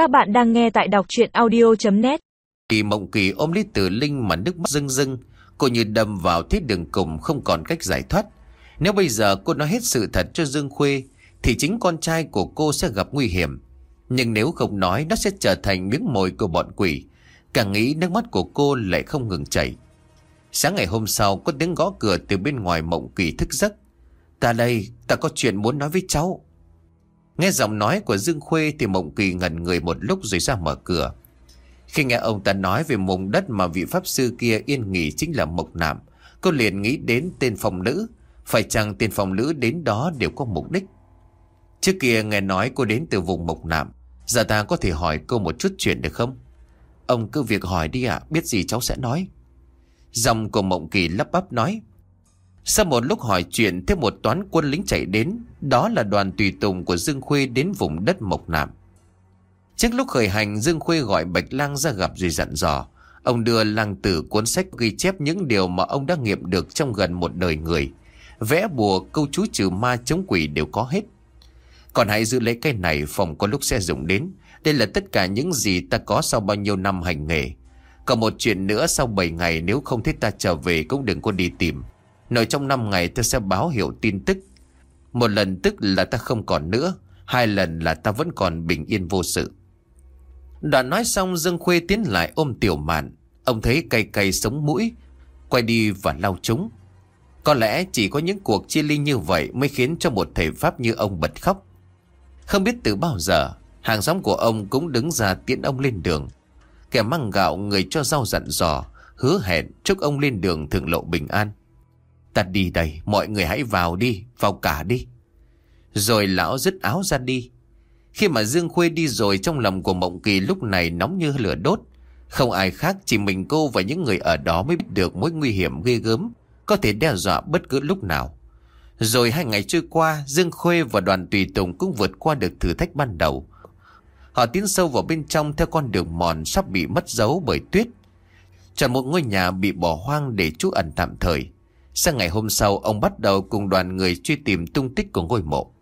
Các bạn đang nghe tại đọc chuyện audio.net Kỳ mộng kỳ ôm lấy tử linh mà nước mắt rưng rưng. Cô như đâm vào thế đường cùng không còn cách giải thoát. Nếu bây giờ cô nói hết sự thật cho Dương Khuê, Thì chính con trai của cô sẽ gặp nguy hiểm. Nhưng nếu không nói, Nó sẽ trở thành miếng mồi của bọn quỷ. Càng nghĩ, nước mắt của cô lại không ngừng chảy. Sáng ngày hôm sau, Có tiếng gõ cửa từ bên ngoài mộng kỳ thức giấc. Ta đây, Ta có chuyện muốn nói với cháu. Nghe giọng nói của Dương Khuê Thì mộng kỳ ngẩn người một lúc rồi ra mở cửa. Khi nghe ông ta nói về mvùng đất Mà vị pháp sư kia yên nghỉ chính là Mộc Nạm, Cô liền nghĩ đến tên phòng nữ. Phải chăng tên phòng nữ đến đó đều có mục đích? Trước kia nghe nói cô đến từ vùng Mộc Nạm, Giờ ta có thể hỏi cô một chút chuyện được không? Ông cứ việc hỏi đi ạ, Biết gì cháu sẽ nói. Dòng của Mộng Kỳ lắp bắp nói sau một lúc hỏi chuyện, thêm một toán quân lính chạy đến. Đó là đoàn tùy tùng của Dương Khuê đến vùng đất Mộc Nạm. Trước lúc khởi hành, Dương Khuê gọi Bạch Lang ra gặp rồi dặn dò. Ông đưa lang tử cuốn sách ghi chép những điều mà ông đã nghiệm được trong gần một đời người. Vẽ bùa, câu chú trừ ma, chống quỷ đều có hết. Còn hãy giữ lấy cái này, phòng có lúc sẽ dùng đến. Đây là tất cả những gì ta có sau bao nhiêu năm hành nghề. Còn một chuyện nữa, sau 7 ngày, nếu không thấy ta trở về cũng đừng có đi tìm. Nội trong 5 ngày ta sẽ báo hiệu tin tức. Một lần tức là ta không còn nữa, Hai lần là ta vẫn còn bình yên vô sự. Đoạn nói xong, Dương Khuê tiến lại ôm tiểu mạn. Ông thấy cay cay sống mũi, Quay đi và lau chúng. Có lẽ chỉ có những cuộc chia ly như vậy Mới khiến cho một thầy Pháp như ông bật khóc. Không biết từ bao giờ, Hàng xóm của ông cũng đứng ra tiễn ông lên đường. Kẻ mang gạo người cho rau dặn dò, Hứa hẹn chúc ông lên đường thượng lộ bình an. Ta đi đây, mọi người hãy vào đi, vào cả đi. Rồi lão dứt áo ra đi. Khi mà Dương Khuê đi rồi trong lòng của Mộng Kỳ lúc này nóng như lửa đốt. Không ai khác chỉ mình cô và những người ở đó mới biết được mối nguy hiểm ghê gớm, có thể đe dọa bất cứ lúc nào. Rồi hai ngày trôi qua, Dương Khuê và đoàn tùy tùng cũng vượt qua được thử thách ban đầu. Họ tiến sâu vào bên trong theo con đường mòn sắp bị mất dấu bởi tuyết. Chọn một ngôi nhà bị bỏ hoang để trú ẩn tạm thời. Sang ngày hôm sau ông bắt đầu cùng đoàn người truy tìm tung tích của ngôi mộ.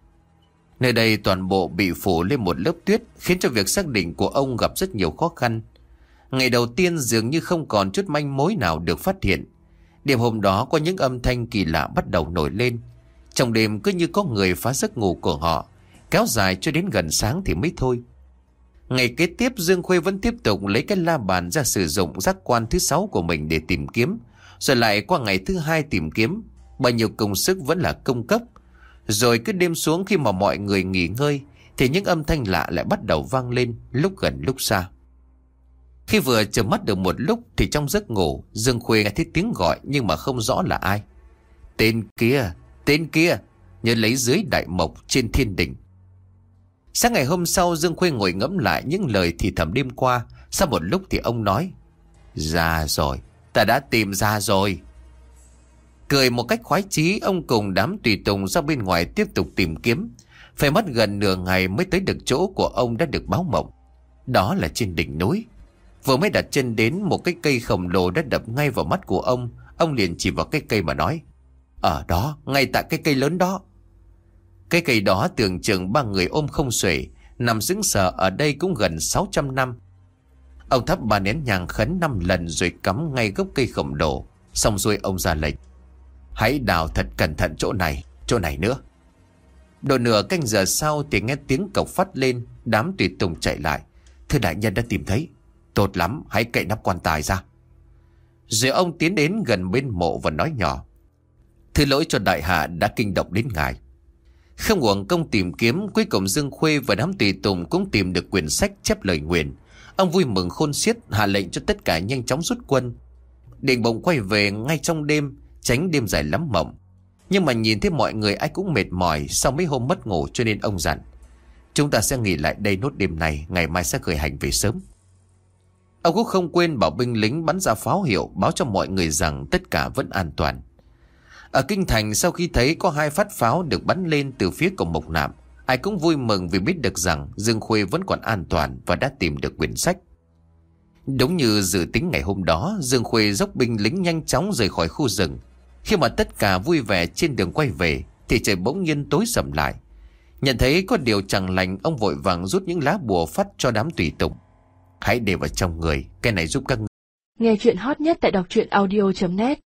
Nơi đây toàn bộ bị phủ lên một lớp tuyết khiến cho việc xác định của ông gặp rất nhiều khó khăn. Ngày đầu tiên dường như không còn chút manh mối nào được phát hiện. Đêm hôm đó có những âm thanh kỳ lạ bắt đầu nổi lên. Trong đêm cứ như có người phá giấc ngủ của họ, kéo dài cho đến gần sáng thì mới thôi. Ngày kế tiếp Dương Khuê vẫn tiếp tục lấy cái la bàn ra sử dụng giác quan thứ sáu của mình để tìm kiếm. Rồi lại qua ngày thứ hai tìm kiếm Bao nhiêu công sức vẫn là công cấp. Rồi cứ đêm xuống khi mà mọi người nghỉ ngơi Thì những âm thanh lạ lại bắt đầu vang lên Lúc gần lúc xa. Khi vừa chờ mắt được một lúc Thì trong giấc ngủ Dương Khuê nghe thấy tiếng gọi Nhưng mà không rõ là ai. Tên kia, tên kia Nhớ lấy dưới đại mộc trên thiên đỉnh. Sáng ngày hôm sau Dương Khuê ngồi ngẫm lại những lời thì thầm đêm qua. Sau một lúc thì ông nói Ra rồi Ta đã tìm ra rồi. Cười một cách khoái chí, ông cùng đám tùy tùng ra bên ngoài tiếp tục tìm kiếm. Phải mất gần nửa ngày mới tới được chỗ của ông đã được báo mộng. Đó là trên đỉnh núi. Vừa mới đặt chân đến một cái cây khổng lồ đã đập ngay vào mắt của ông. Ông liền chỉ vào cái cây mà nói. Ở đó, ngay tại cái cây lớn đó. Cái cây đó tưởng chừng ba người ôm không xuể, nằm sững sờ ở đây cũng gần 600 năm. Ông thắp ba nén nhang khấn năm lần rồi cắm ngay gốc cây khổng lồ. Xong rồi ông ra lệnh. Hãy đào thật cẩn thận chỗ này, chỗ này nữa. Độ nửa canh giờ sau thì nghe tiếng cọc phát lên, đám tùy tùng chạy lại. Thưa đại nhân đã tìm thấy. Tốt lắm, hãy cậy nắp quan tài ra. Rồi ông tiến đến gần bên mộ và nói nhỏ. Thứ lỗi cho đại hạ đã kinh động đến ngài. Không uổng công tìm kiếm, cuối cùng Dương Khuê và đám tùy tùng cũng tìm được quyển sách chép lời nguyện Ông vui mừng khôn xiết hạ lệnh cho tất cả nhanh chóng rút quân. Định bỗng quay về ngay trong đêm, tránh đêm dài lắm mộng. Nhưng mà nhìn thấy mọi người ai cũng mệt mỏi sau mấy hôm mất ngủ cho nên ông dặn. Chúng ta sẽ nghỉ lại đây nốt đêm này, ngày mai sẽ khởi hành về sớm. Ông cũng không quên bảo binh lính bắn ra pháo hiệu báo cho mọi người rằng tất cả vẫn an toàn. Ở Kinh Thành sau khi thấy có hai phát pháo được bắn lên từ phía cổng Mộc Nạm, Ai cũng vui mừng vì biết được rằng Dương Khuê vẫn còn an toàn và đã tìm được quyển sách. Đúng như dự tính ngày hôm đó, Dương Khuê dốc binh lính nhanh chóng rời khỏi khu rừng. Khi mà tất cả vui vẻ trên đường quay về, thì trời bỗng nhiên tối sầm lại. Nhận thấy có điều chẳng lành Ông vội vàng rút những lá bùa phát cho đám tùy tùng Hãy để vào trong người Cái này giúp các Nghe chuyện hot nhất tại đọc truyện audio.net